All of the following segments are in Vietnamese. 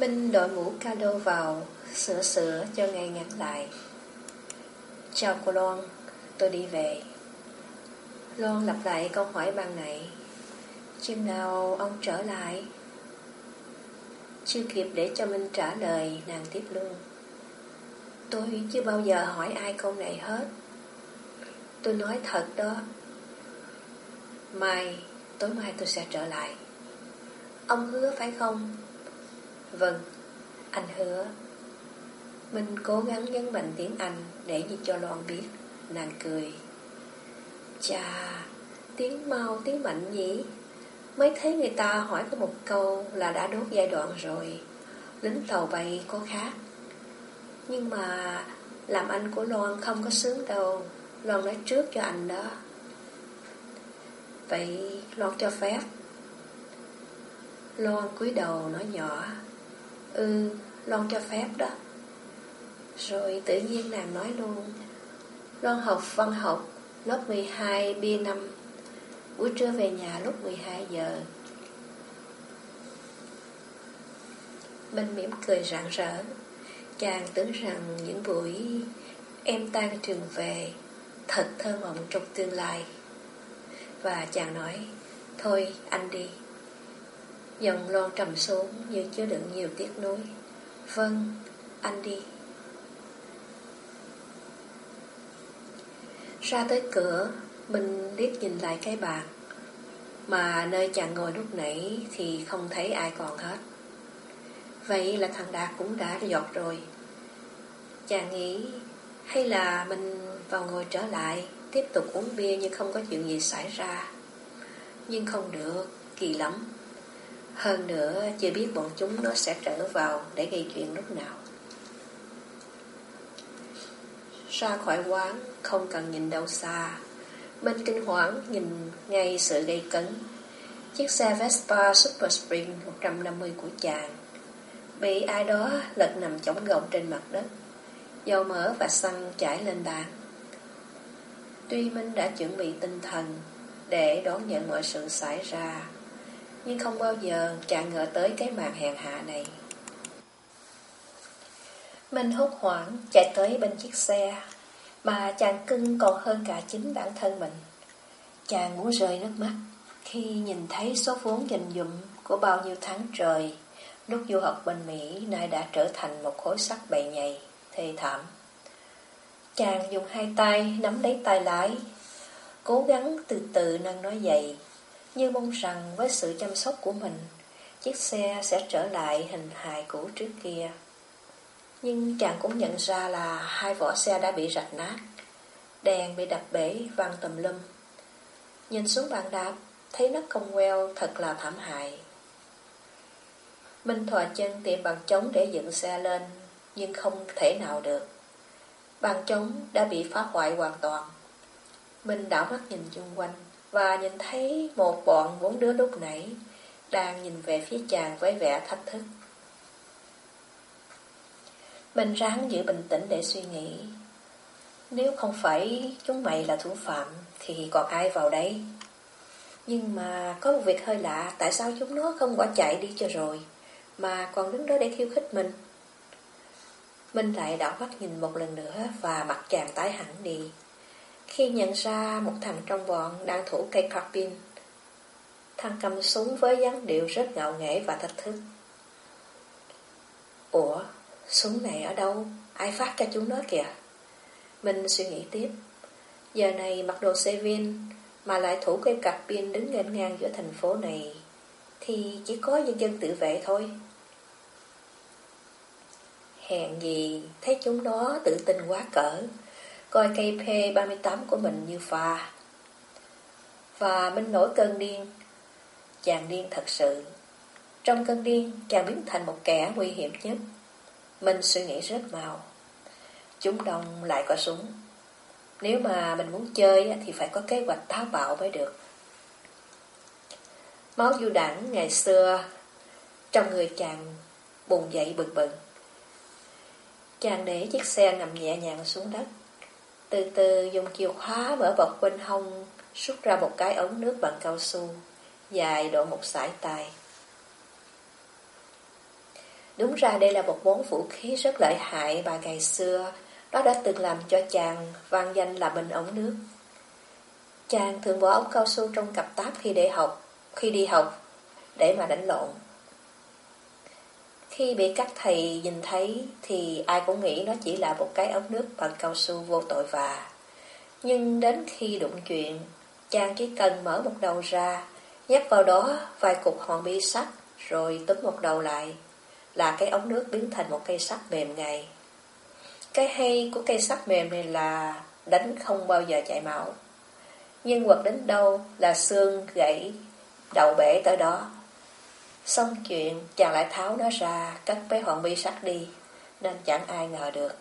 Minh đội mũ calo vào, sửa sửa cho ngay ngắn lại. Chào cô Loan, tôi đi về. Loan lặp lại câu hỏi ban nãy. Chừng nào ông trở lại? Chưa kịp để cho Minh trả lời, nàng tiếp luôn. Tôi chưa bao giờ hỏi ai câu này hết. Tôi nói thật đó. Mai, tối mai tôi sẽ trở lại. Ông hứa phải không? Vâng, anh hứa. Mình cố gắng nhấn mạnh tiếng Anh để gì cho Loan biết. Nàng cười. Chà, tiếng mau, tiếng mạnh nhỉ? Mới thấy người ta hỏi có một câu là đã đốt giai đoạn rồi. Lính tàu bay có khác. Nhưng mà làm anh của Loan không có sướng đâu. Loan nói trước cho anh đó. Vậy Loan cho phép. Loan cúi đầu nói nhỏ. Ừ, Loan cho phép đó. Rồi tự nhiên nàng nói luôn. Loan học văn học lớp 12 B5 Buổi trưa về nhà lúc 12 giờ Minh mỉm cười rạng rỡ Chàng tưởng rằng những buổi em tan trường về Thật thơ mộng trong tương lai Và chàng nói Thôi anh đi Dòng lon trầm xuống như chứa đựng nhiều tiếc nuối. Vâng, anh đi. Ra tới cửa mình liếc nhìn lại cái bàn. Mà nơi chàng ngồi lúc nãy Thì không thấy ai còn hết. Vậy là thằng Đạt cũng đã giọt rồi. Chàng nghĩ Hay là mình vào ngồi trở lại Tiếp tục uống bia nhưng không có chuyện gì xảy ra. Nhưng không được Kỳ lắm. Hơn nữa, chưa biết bọn chúng nó sẽ trở vào Để gây chuyện lúc nào. Ra khỏi quán, Không cần nhìn đâu xa. Bên kinh hoảng nhìn ngay sự gây cấn. Chiếc xe Vespa Super Spring 150 của chàng. Bị ai đó lật nằm chống gọng trên mặt đất. Dầu mỡ và xăng chảy lên bàn. Tuy Minh đã chuẩn bị tinh thần Để đón nhận mọi sự xảy ra nhưng không bao giờ chàng ngờ tới cái màn hèn hạ này Minh hốt hoảng chạy tới bên chiếc xe mà chàng cưng còn hơn cả chính bản thân mình. Chàng muốn rơi nước mắt khi nhìn thấy số vốn dành dụm của bao nhiêu tháng trời lúc du học bên Mỹ nay đã trở thành một khối sắt bầy nhầy, thê thảm. Chàng dùng hai tay nắm lấy tay lái, cố gắng từ từ nâng nó dậy, như mong rằng với sự chăm sóc của mình, chiếc xe sẽ trở lại hình hài cũ trước kia. Nhưng chàng cũng nhận ra là hai vỏ xe đã bị rạch nát Đèn bị đập bể văng tùm lum. Nhìn xuống bàn đạp Thấy nó công queo thật là thảm hại. Minh thò chân tìm bằng trống để dựng xe lên Nhưng không thể nào được. Bàn trống đã bị phá hoại hoàn toàn. Minh đảo mắt nhìn chung quanh. Và nhìn thấy một bọn bốn đứa lúc nãy Đang nhìn về phía chàng với vẻ thách thức. Mình ráng giữ bình tĩnh để suy nghĩ. Nếu không phải chúng mày là thủ phạm, Thì còn ai vào đây? Nhưng mà có một việc hơi lạ, Tại sao chúng nó không bỏ chạy đi cho rồi, Mà còn đứng đó để khiêu khích mình? Minh lại đảo mắt nhìn một lần nữa Và mặt chàng tái hẳn đi. Khi nhận ra một thằng trong bọn Đang thủ cây carbine Thằng cầm súng với dáng điệu rất ngạo nghễ và thách thức Ủa, Súng này ở đâu? Ai phát cho chúng nó kìa? Mình suy nghĩ tiếp. Giờ này mặc đồ xe viên mà lại thủ cây carbine pin đứng ngang ngang giữa thành phố này thì chỉ có nhân dân tự vệ thôi. Hèn gì thấy chúng nó tự tin quá cỡ Coi cây P38 của mình như phà. Và Minh nổi cơn điên, Chàng điên thật sự. Trong cơn điên, chàng biến thành một kẻ nguy hiểm nhất. Mình suy nghĩ rất màu Chúng đồng lại có súng. Nếu mà mình muốn chơi Thì phải có kế hoạch táo bạo mới được. Máu du đẳng ngày xưa, Trong người chàng bùng dậy bừng bừng. Chàng để chiếc xe nằm nhẹ nhàng xuống đất. Từ từ dùng chìa khóa mở bọc quanh hông Rút ra một cái ống nước bằng cao su Dài độ một sải tay Đúng ra đây là một món vũ khí rất lợi hại bà ngày xưa nó đã từng làm cho chàng vang danh là bình ống nước. Chàng thường bỏ ống cao su trong cặp táp khi để học, khi đi học, để mà đánh lộn. Khi bị các thầy nhìn thấy thì ai cũng nghĩ nó chỉ là một cái ống nước bằng cao su vô tội vạ. Nhưng đến khi đụng chuyện, chàng chỉ cần mở một đầu ra, nhét vào đó vài cục hòn bi sắt, rồi túm một đầu lại, là cái ống nước biến thành một cây sắt mềm ngay. Cái hay của cây sắt mềm này là đánh không bao giờ chảy máu. Nhưng quật đến đâu là xương gãy, đầu bể tới đó. Xong chuyện, chàng lại tháo nó ra, cất mấy hòn bi sắt đi, nên chẳng ai ngờ được.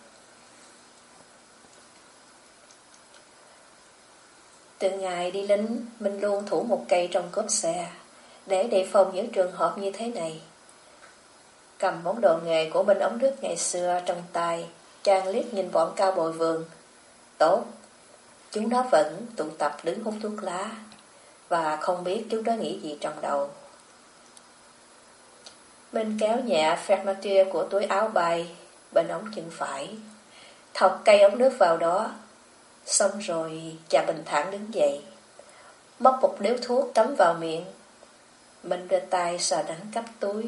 Từ ngày đi lính, mình luôn thủ một cây trong cốp xe, để đề phòng những trường hợp như thế này. Cầm món đồ nghề của bên ống nước ngày xưa trong tay, chàng liếc nhìn bọn cao bồi vườn. Tốt, chúng nó vẫn tụ tập đứng hút thuốc lá, và không biết chúng nó nghĩ gì trong đầu. Mình kéo nhẹ fermatia của túi áo bay bên ống chân phải, thọc cây ống nước vào đó, Xong rồi chàng bình thản đứng dậy. Móc một điếu thuốc cắm vào miệng. Mình đưa tay sờ đánh cắp túi.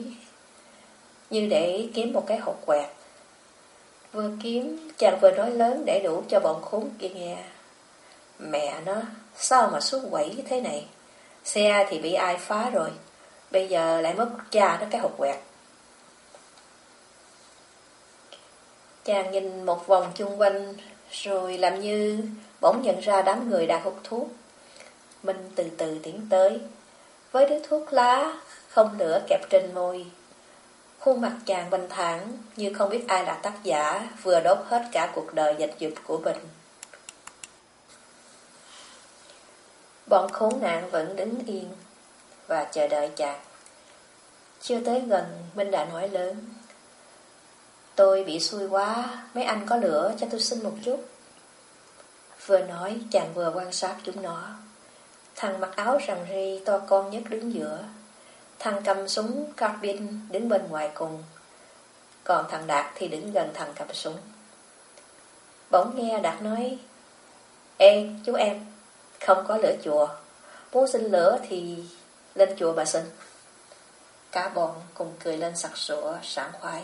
Như để kiếm một cái hộp quẹt. Vừa kiếm chàng vừa nói lớn để đủ cho bọn khốn kia nghe. Mẹ nó Sao mà xuống quẩy thế này? Xe thì bị ai phá rồi? Bây giờ lại mất cha nó cái hột quẹt Chàng nhìn một vòng chung quanh rồi làm như bỗng nhận ra đám người đang hút thuốc. Minh từ từ tiến tới, với đứa thuốc lá không lửa kẹp trên môi. Khuôn mặt chàng bình thản như không biết ai là tác giả vừa đốt hết cả cuộc đời dịch dục của mình. Bọn khốn nạn vẫn đứng yên và chờ đợi chàng. Chưa tới gần, Minh đã nói lớn. Tôi bị xui quá, mấy anh có lửa cho tôi xin một chút. Vừa nói chàng vừa quan sát chúng nó. Thằng mặc áo rằng ri to con nhất đứng giữa. Thằng cầm súng carbine đứng bên ngoài cùng. Còn thằng Đạt thì đứng gần thằng cầm súng. Bỗng nghe Đạt nói Ê chú em Không có lửa chùa Muốn xin lửa thì lên chùa bà xin Cả bọn cùng cười lên sặc sủa sảng khoái.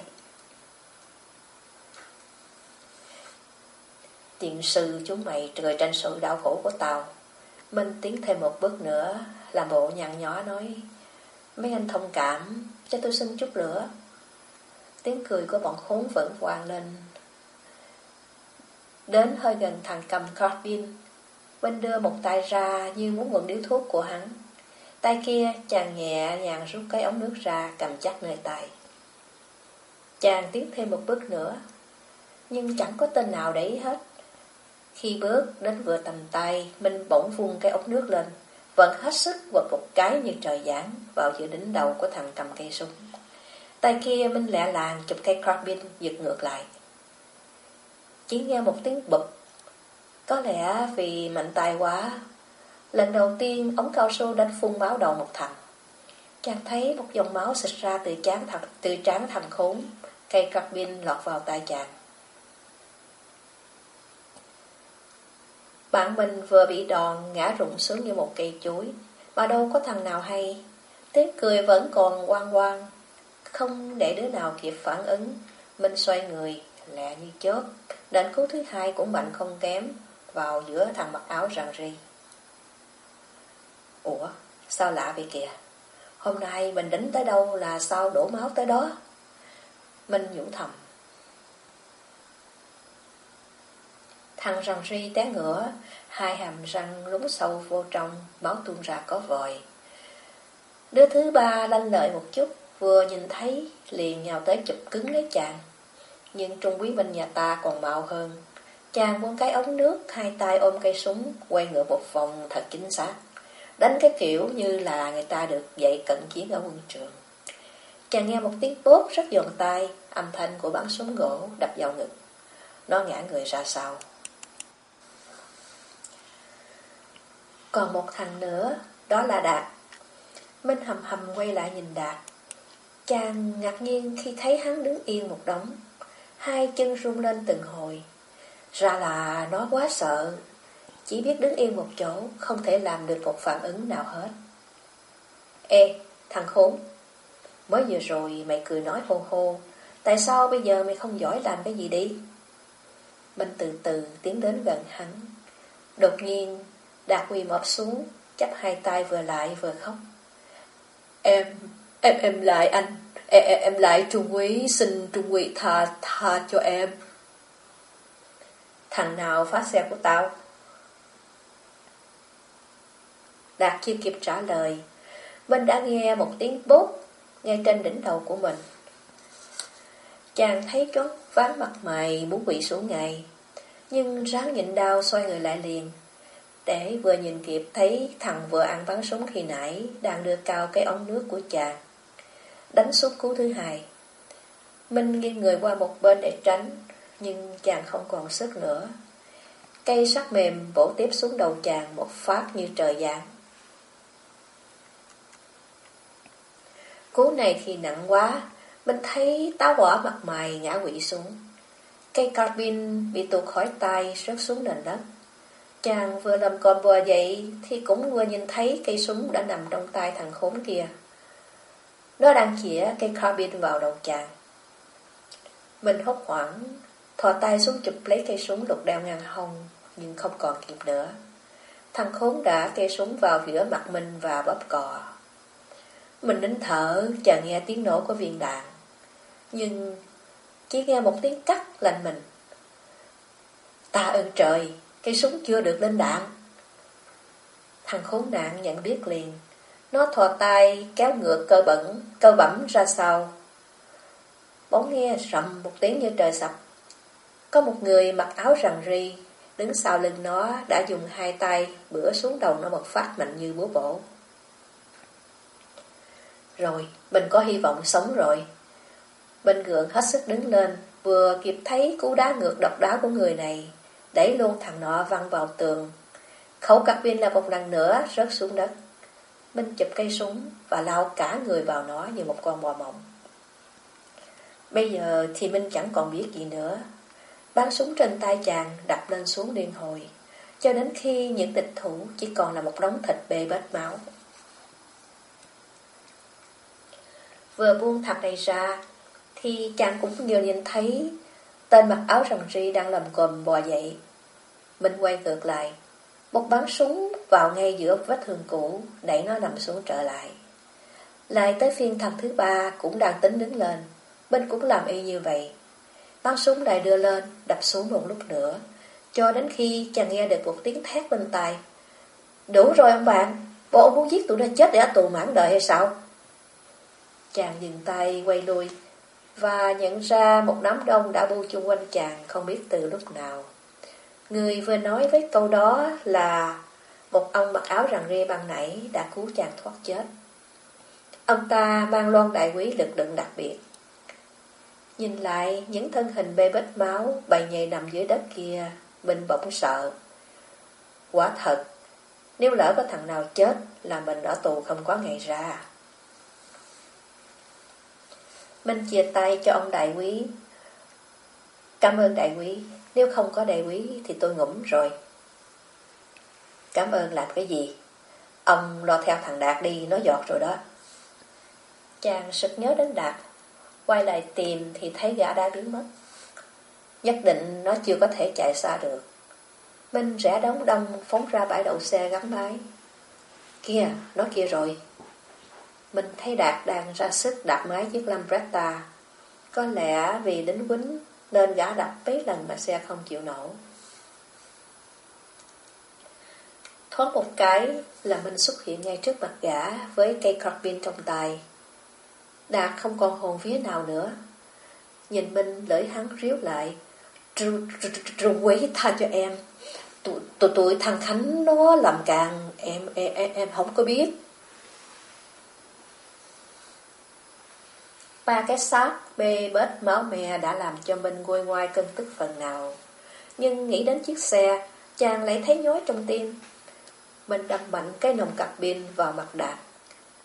Tiện sư chúng mày trời tranh sự đau khổ của tao. Minh tiến thêm một bước nữa, Làm bộ nhăn nhó nói, Mấy anh thông cảm, Cho tôi xin chút lửa. Tiếng cười của bọn khốn vẫn vang lên. Đến hơi gần thằng cầm carbine Minh đưa một tay ra Như muốn mượn điếu thuốc của hắn. Tay kia chàng nhẹ nhàng rút cái ống nước ra Cầm chắc nơi tay Chàng tiến thêm một bước nữa Nhưng chẳng có tên nào để ý hết khi bước đến vừa tầm tay, Minh bỗng vung cái ống nước lên, vẫn hết sức quật một cái như trời giáng vào giữa đỉnh đầu của thằng cầm cây súng. Tay kia Minh lẹ làng chụp cây carbine giật ngược lại. Chỉ nghe một tiếng bụp. Có lẽ vì mạnh tay quá, lần đầu tiên ống cao su đánh phun máu đầu một thằng. Chàng thấy một dòng máu xịt ra từ trán thằng, từ trán thằng khốn, cây carbine lọt vào tay chàng. Bạn mình vừa bị đòn ngã rụng xuống như một cây chuối, mà đâu có thằng nào hay. Tiếng cười vẫn còn quang quang, không để đứa nào kịp phản ứng. Minh xoay người, lẹ như chớp, đạn cứu thứ hai cũng mạnh không kém, vào giữa thằng mặc áo rằng ri. Ủa, sao lạ vậy kìa? Hôm nay mình đánh tới đâu là sao đổ máu tới đó? Minh nhủ thầm. Thằng răng ri té ngửa, hai hàm răng lúng sâu vô trong, máu tuôn ra có vòi. Đứa thứ ba lanh lợi một chút, vừa nhìn thấy, liền nhào tới chụp cứng lấy chàng. Nhưng Trung Quý Minh nhà ta còn mạo hơn. Chàng buông cái ống nước, hai tay ôm cây súng, quay ngựa một vòng thật chính xác. Đánh cái kiểu như là người ta được dạy cận chiến ở quân trường. Chàng nghe một tiếng bốp rất giòn tay, âm thanh của bắn súng gỗ đập vào ngực. Nó ngã người ra sau. Còn một thằng nữa, đó là Đạt. Minh hầm hầm quay lại nhìn Đạt. Chàng ngạc nhiên khi thấy hắn đứng yên một đống, hai chân rung lên từng hồi. Ra là nó quá sợ, chỉ biết đứng yên một chỗ, không thể làm được một phản ứng nào hết. Ê, thằng khốn, mới vừa rồi mày cười nói hô hô, tại sao bây giờ mày không giỏi làm cái gì đi? Minh từ từ tiến đến gần hắn. Đột nhiên, Đạt quỳ mọp xuống, chắp hai tay vừa lại vừa khóc. Em, em, em lại anh, em, em lại Trung Quý, xin Trung Quý tha, tha cho em. Thằng nào phá xe của tao? Đạt chưa kịp trả lời, Minh đã nghe một tiếng bốt ngay trên đỉnh đầu của mình. Chàng thấy chót ván mặt mày muốn quỵ xuống ngày, nhưng ráng nhịn đau xoay người lại liền. Để vừa nhìn kịp thấy thằng vừa ăn bắn súng khi nãy đang đưa cao cái ống nước của chàng. Đánh xuống cú thứ hai. Minh nghiêng người qua một bên để tránh, nhưng chàng không còn sức nữa. Cây sắt mềm bổ tiếp xuống đầu chàng một phát như trời giáng. Cú này thì nặng quá, mình thấy táo quả mặt mày ngã quỵ xuống. Cây carbine bị tuột khỏi tay rớt xuống nền đất. Chàng vừa làm còn bò dậy thì cũng vừa nhìn thấy cây súng đã nằm trong tay thằng khốn kia. Nó đang chĩa cây carbine vào đầu chàng. Mình hốt hoảng, thò tay xuống chụp lấy cây súng lục đeo ngang hông, nhưng không còn kịp nữa. Thằng khốn đã cây súng vào giữa mặt mình và bóp cò. Mình nín thở, chờ nghe tiếng nổ của viên đạn. Nhưng chỉ nghe một tiếng cắt lạnh mình. Ta ơn trời, cây súng chưa được lên đạn. Thằng khốn nạn nhận biết liền. Nó thò tay kéo ngược cơ bẩn, cơ bẩm ra sau. Bỗng nghe rầm một tiếng như trời sập. Có một người mặc áo rằn ri, đứng sau lưng nó đã dùng hai tay bữa xuống đầu nó một phát mạnh như búa bổ. Rồi, mình có hy vọng sống rồi. Bên gượng hết sức đứng lên, vừa kịp thấy cú đá ngược độc đá của người này, đẩy luôn thằng nọ văng vào tường. Khẩu cạc pin là một lần nữa rớt xuống đất. Minh chụp cây súng và lao cả người vào nó như một con bò mộng. Bây giờ thì Minh chẳng còn biết gì nữa. Bắn súng trên tay chàng đập lên xuống liên hồi, cho đến khi những địch thủ chỉ còn là một đống thịt bê bết máu. Vừa buông thằng này ra, thì chàng cũng vừa nhìn thấy tên mặc áo rằn ri đang lầm cồm bò dậy. mình quay ngược lại, một bắn súng vào ngay giữa vết thương cũ, đẩy nó nằm xuống trở lại. Lại tới phiên thằng thứ ba cũng đang tính đứng lên, Bên cũng làm y như vậy. Bắn súng lại đưa lên, đập xuống một lúc nữa, cho đến khi chàng nghe được một tiếng thét bên tai. Đủ rồi ông bạn, bộ ông muốn giết tụi nó chết để ở tù mãn đợi hay sao? Chàng dừng tay quay lui và nhận ra một đám đông đã bu chung quanh chàng không biết từ lúc nào. Người vừa nói với câu đó là một ông mặc áo rằn rê ban nãy đã cứu chàng thoát chết. Ông ta mang loan đại quý lực lượng đặc biệt. Nhìn lại những thân hình bê bết máu bầy nhầy nằm dưới đất kia, mình bỗng sợ. Quả thật, nếu lỡ có thằng nào chết là mình ở tù không có ngày ra. Minh chia tay cho ông đại quý. Cảm ơn đại quý, nếu không có đại quý thì tôi ngủm rồi. Cảm ơn làm cái gì? Ông lo theo thằng Đạt đi, nó giọt rồi đó. Chàng sực nhớ đến Đạt, quay lại tìm thì thấy gã đã biến mất. Nhất định nó chưa có thể chạy xa được. Minh rẽ đóng đông phóng ra bãi đậu xe gắn máy. Kìa, nó kia rồi. Mình thấy Đạt đang ra sức đạp máy chiếc Lambretta. Có lẽ vì đến quýnh nên gã đạp mấy lần mà xe không chịu nổ. Thoát một cái là mình xuất hiện ngay trước mặt gã với cây carbine trong tay. Đạt không còn hồn vía nào nữa. Nhìn Minh lưỡi hắn ríu lại. Trù quấy tha cho em. Tụi, tụi, tụi thằng Khánh nó làm càng em, em, em, em không có biết. Ba cái xác bê bết máu me đã làm cho Minh nguôi ngoai cơn tức phần nào. Nhưng nghĩ đến chiếc xe, chàng lại thấy nhói trong tim. Mình đâm mạnh cái nồng cặp pin vào mặt Đạt.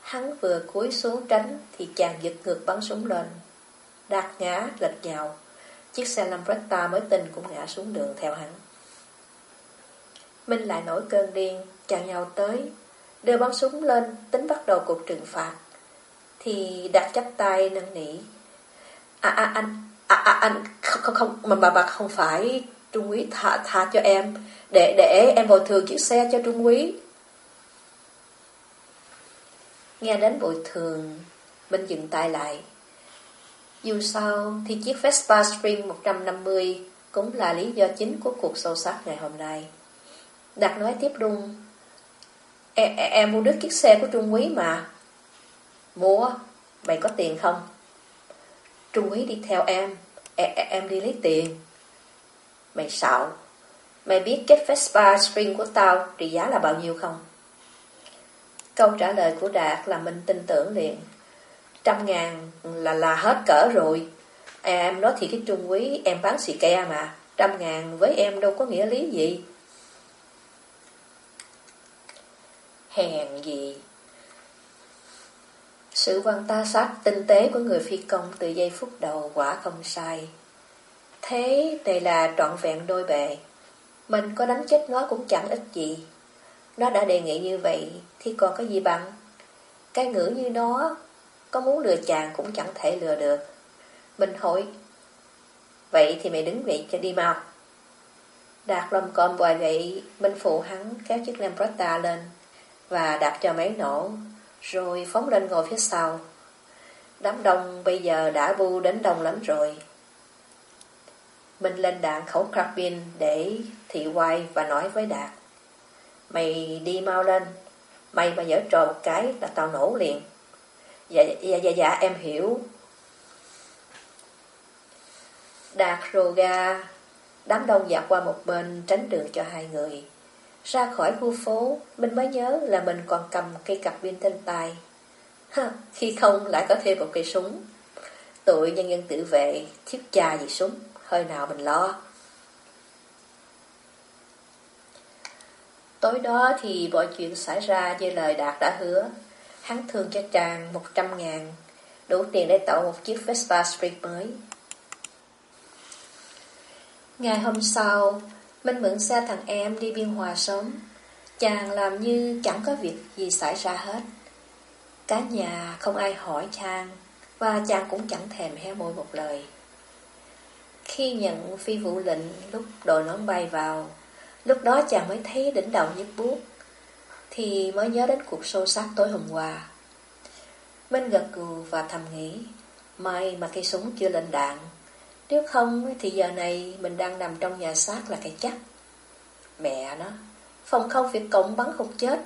Hắn vừa cúi xuống tránh thì chàng giật ngược bắn súng lên. Đạt ngã, lệch nhào. Chiếc xe Lambretta mới tình cũng ngã xuống đường theo hắn. Minh lại nổi cơn điên, chàng nhào tới, đưa bắn súng lên, tính bắt đầu cuộc trừng phạt. Thì đặt chắp tay năn nỉ. À, à anh, à, à anh, không, không, không, mà bà, bà không phải Trung quý tha, tha cho em, để để em bồi thường chiếc xe cho Trung quý. Nghe đến bồi thường, Minh dừng tay lại. Dù sao thì chiếc Vespa Spring 150 cũng là lý do chính của cuộc sâu sắc ngày hôm nay. Đạt nói tiếp luôn. Em, em mua đứt chiếc xe của Trung Quý mà. Mua, mày có tiền không? Trung Quý đi theo em, em, em đi lấy tiền. Mày xạo. Mày biết cái Vespa Spring của tao trị giá là bao nhiêu không? Câu trả lời của Đạt là mình tin tưởng liền. Trăm ngàn là là hết cỡ rồi. Em nói thì cái trung quý em bán xì ke mà. Trăm ngàn với em đâu có nghĩa lý gì. Hèn gì. Sự quan ta sát tinh tế của người phi công từ giây phút đầu quả không sai. Thế đây là trọn vẹn đôi bề. Mình có đánh chết nó cũng chẳng ích gì. Nó đã đề nghị như vậy thì còn có gì bằng. Cái ngữ như nó có muốn lừa chàng cũng chẳng thể lừa được. Mình hỏi, vậy thì mày đứng vậy cho đi mau. Đạt lầm con bòi vậy, Minh phụ hắn kéo chiếc Lambretta lên và đạp cho máy nổ, rồi phóng lên ngồi phía sau. Đám đông bây giờ đã bu đến đông lắm rồi. mình lên đạn khẩu carbine để thị quay và nói với Đạt. Mày đi mau lên, mày mà dở trò một cái là tao nổ liền. Dạ, dạ, dạ, dạ, em hiểu. Đạt rồ ga, đám đông dạt qua một bên tránh đường cho hai người. Ra khỏi khu phố, mình mới nhớ là mình còn cầm cây cặp pin thanh tài, Ha, khi không lại có thêm một cây súng. Tụi nhân dân tự vệ, thiết cha gì súng, hơi nào mình lo. Tối đó thì mọi chuyện xảy ra như lời Đạt đã hứa. Hắn thường cho chàng 100 ngàn, đủ tiền để tạo một chiếc Vespa Street mới. Ngày hôm sau, Minh mượn xe thằng em đi biên hòa sớm. Chàng làm như chẳng có việc gì xảy ra hết. Cả nhà không ai hỏi chàng, và chàng cũng chẳng thèm hé môi một lời. Khi nhận phi vụ lệnh lúc đội nón bay vào, lúc đó chàng mới thấy đỉnh đầu nhức buốt thì mới nhớ đến cuộc sâu sắc tối hôm qua. Minh gật gù và thầm nghĩ, may mà cây súng chưa lên đạn. Nếu không thì giờ này mình đang nằm trong nhà xác là cái chắc. Mẹ nó, phòng không việc cổng bắn không chết.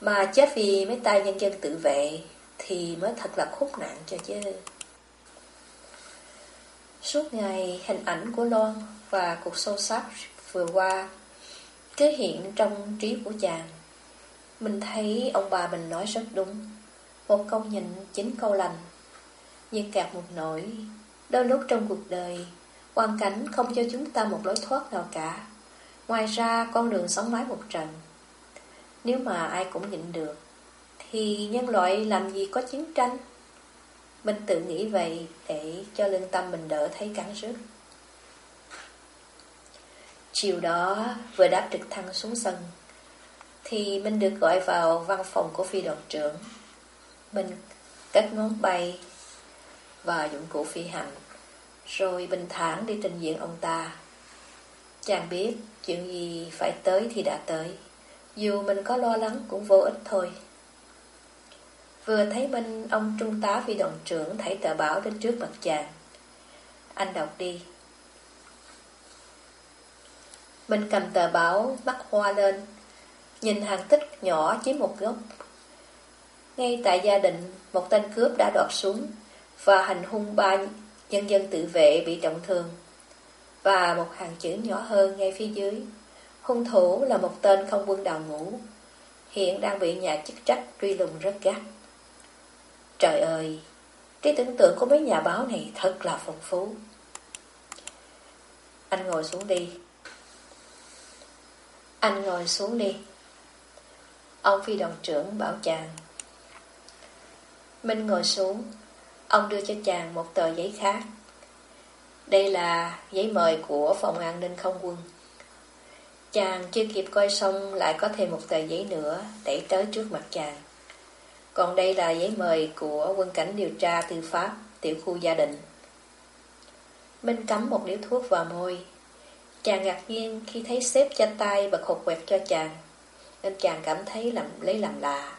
Mà chết vì mấy tay nhân dân tự vệ thì mới thật là khúc nạn cho chứ. Suốt ngày hình ảnh của Loan và cuộc sâu sắc vừa qua cứ hiện trong trí của chàng. Mình thấy ông bà mình nói rất đúng. Một câu nhìn chính câu lành. Nhưng kẹt một nỗi, đôi lúc trong cuộc đời, hoàn cảnh không cho chúng ta một lối thoát nào cả. Ngoài ra con đường sống mái một trận. Nếu mà ai cũng nhịn được, thì nhân loại làm gì có chiến tranh? Mình tự nghĩ vậy để cho lương tâm mình đỡ thấy cắn rứt. Chiều đó vừa đáp trực thăng xuống sân thì mình được gọi vào văn phòng của phi đoàn trưởng. Mình cất ngón bay và dụng cụ phi hành, rồi bình thản đi trình diện ông ta. Chàng biết chuyện gì phải tới thì đã tới, dù mình có lo lắng cũng vô ích thôi. Vừa thấy Minh, ông trung tá phi đoàn trưởng thấy tờ báo đến trước mặt chàng. Anh đọc đi. Mình cầm tờ báo, bắt hoa lên, Nhìn hàng tích nhỏ chiếm một góc Ngay tại gia đình Một tên cướp đã đọt súng và hành hung ba nhân dân tự vệ bị trọng thương. Và một hàng chữ nhỏ hơn ngay phía dưới Hung thủ là một tên không quân đào ngũ Hiện đang bị nhà chức trách truy lùng rất gắt. Trời ơi Trí tưởng tượng của mấy nhà báo này thật là phong phú. Anh ngồi xuống đi. Anh ngồi xuống đi. Ông phi đoàn trưởng bảo chàng. Minh ngồi xuống, ông đưa cho chàng một tờ giấy khác. Đây là giấy mời của phòng an ninh không quân. Chàng chưa kịp coi xong lại có thêm một tờ giấy nữa đẩy tới trước mặt chàng. Còn đây là giấy mời của quân cảnh điều tra tư pháp tiểu khu gia đình. Minh cắm một điếu thuốc vào môi. Chàng ngạc nhiên khi thấy xếp trên tay bật khột quẹt cho chàng, nên chàng cảm thấy làm lấy làm lạ.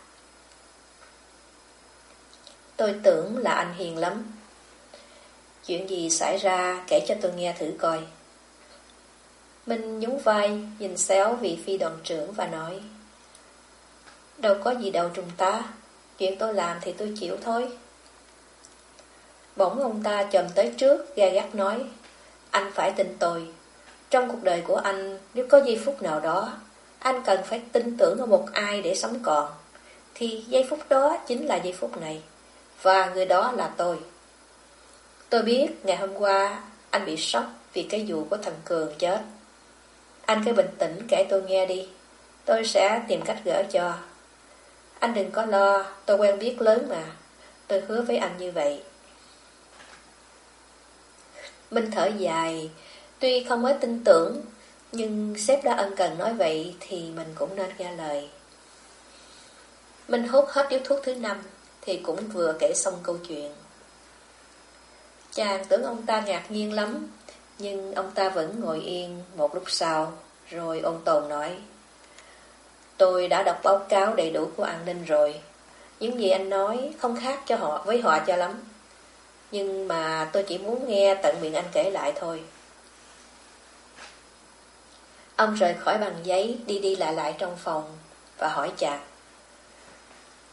Tôi tưởng là anh hiền lắm. Chuyện gì xảy ra kể cho tôi nghe thử coi. Minh nhún vai, nhìn xéo vị phi đoàn trưởng và nói Đâu có gì đâu trùng ta, chuyện tôi làm thì tôi chịu thôi. Bỗng ông ta chồm tới trước, gai gắt nói Anh phải tin tôi. Trong cuộc đời của anh, nếu có giây phút nào đó, anh cần phải tin tưởng vào một ai để sống còn, thì giây phút đó chính là giây phút này. Và người đó là tôi. Tôi biết ngày hôm qua anh bị sốc vì cái vụ của thằng Cường chết. Anh cứ bình tĩnh kể tôi nghe đi. Tôi sẽ tìm cách gỡ cho. Anh đừng có lo, Tôi quen biết lớn mà. Tôi hứa với anh như vậy. Minh thở dài. Tuy không mới tin tưởng, Nhưng sếp đã ân cần nói vậy Thì mình cũng nên nghe lời. Minh hút hết điếu thuốc thứ năm. Thì cũng vừa kể xong câu chuyện Chàng tưởng ông ta ngạc nhiên lắm nhưng ông ta vẫn ngồi yên một lúc sau, rồi ông Tồn nói Tôi đã đọc báo cáo đầy đủ của an ninh rồi. Những gì anh nói không khác cho họ với họ cho lắm. Nhưng mà tôi chỉ muốn nghe tận miệng anh kể lại thôi. Ông rời khỏi bằng giấy đi đi lại lại trong phòng và hỏi chàng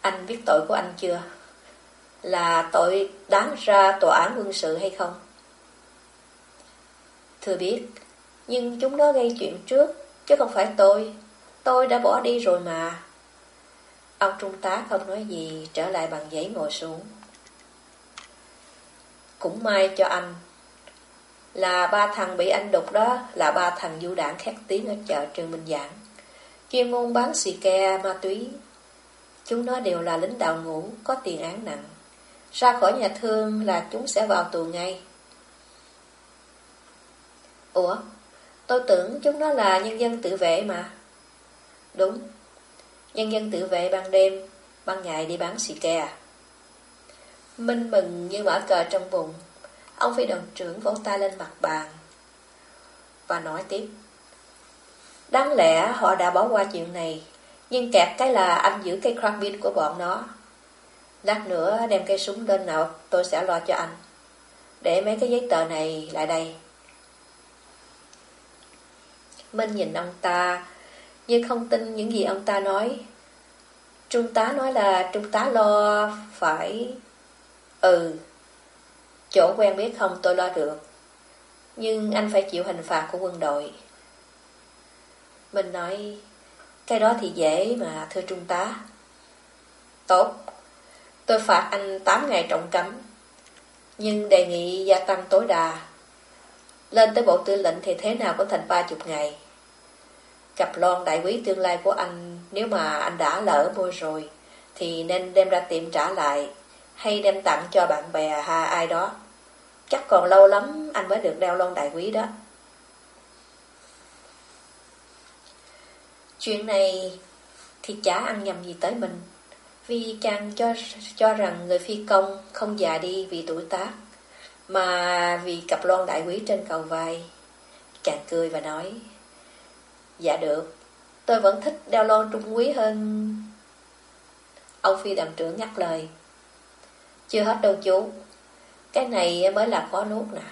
anh biết tội của anh chưa? Là tội đáng ra tòa án quân sự hay không? Thưa biết, nhưng chúng nó gây chuyện trước, chứ không phải tôi. Tôi đã bỏ đi rồi mà. Ông trung tá không nói gì, trở lại bằng giấy ngồi xuống. Cũng may cho anh Là ba thằng bị anh đục đó Là ba thằng du đảng khét tiếng ở chợ Trương Minh Giảng Chuyên môn bán xì ke ma túy Chúng nó đều là lính đào ngũ Có tiền án nặng Ra khỏi nhà thương là chúng sẽ vào tù ngay Ủa, tôi tưởng chúng nó là nhân dân tự vệ mà. Đúng, nhân dân tự vệ ban đêm, ban ngày đi bán xì ke à. Minh mừng như mở cờ trong bụng, ông phi đoàn trưởng vỗ tay lên mặt bàn và nói tiếp. Đáng lẽ họ đã bỏ qua chuyện này, nhưng kẹt cái là anh giữ cây carbine của bọn nó. Lát nữa đem cây súng lên nào tôi sẽ lo cho anh. Để mấy cái giấy tờ này lại đây. Minh nhìn ông ta, nhưng không tin những gì ông ta nói. Trung tá nói là Trung tá lo phải... Ừ, chỗ quen biết không tôi lo được. Nhưng anh phải chịu hình phạt của quân đội. mình nói, cái đó thì dễ mà thưa Trung tá. Tốt, tôi phạt anh 8 ngày trọng cấm. Nhưng đề nghị gia tăng tối đa. Lên tới bộ tư lệnh thì thế nào cũng thành 30 ngày. Cặp lon đại quý tương lai của anh Nếu mà anh đã lỡ mua rồi Thì nên đem ra tiệm trả lại Hay đem tặng cho bạn bè hay ai đó Chắc còn lâu lắm Anh mới được đeo lon đại quý đó Chuyện này Thì chả ăn nhầm gì tới mình. Vì chàng cho cho rằng người phi công Không già đi vì tuổi tác, Mà vì cặp loan đại quý trên cầu vai. Chàng cười và nói Dạ được, Tôi vẫn thích đeo lon trung quý hơn. Ông phi đàm trưởng nhắc lời, Chưa hết đâu chú, Cái này mới là khó nuốt nè.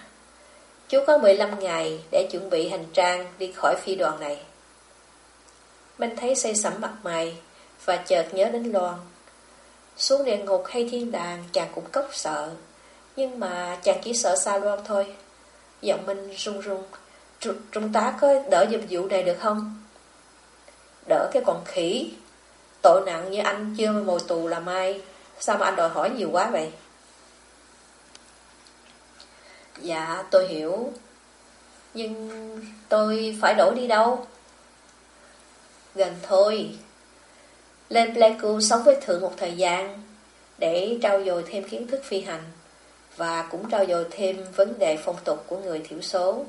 Chú có 15 ngày để chuẩn bị hành trang đi khỏi phi đoàn này. Minh thấy say sẩm mặt mày Và chợt nhớ đến Loan. Xuống địa ngục hay thiên đàng, chàng cũng cốc sợ. Nhưng mà chàng chỉ sợ xa Loan thôi. Giọng Minh run run. Trung tá có đỡ giùm vụ này được không? Đỡ cái con khỉ. Tội nặng như anh chưa ngồi tù là mai. Sao mà anh đòi hỏi nhiều quá vậy? Dạ tôi hiểu. Nhưng tôi phải đổi đi đâu? Gần thôi Lên Pleiku sống với Thượng một thời gian, để trau dồi thêm kiến thức phi hành, và cũng trau dồi thêm vấn đề phong tục của người thiểu số.